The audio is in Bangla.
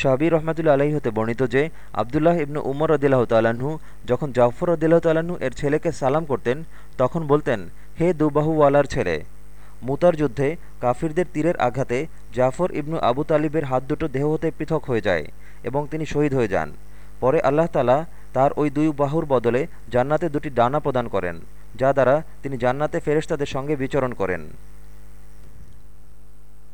শাবি রহমাতুল্লা আলাহী হতে বর্ণিত যে, আবদুল্লাহ ইবনু উমর রদিল্লাহ তালাহু যখন জাফর রদিল্লাহ তালাহু এর ছেলেকে সালাম করতেন, তখন বলতেন, হে দুবাহুওয়ালার ছেলে, মুতার যুদ্ধে কাফিরদের তীরের আঘাতে জাফর ইবনু আবু তালিবের হাত দুটো দেহ হতে পৃথক হয়ে যায় এবং তিনি শহীদ হয়ে যান। পরে আল্লাহ তালা তার ওই দুই বাহুর বদলে জান্নাতে দুটি ডানা প্রদান করেন, যা দ্বারা তিনি জান্নাতে ফেরেশতাদের সঙ্গে বিচরণ করেন।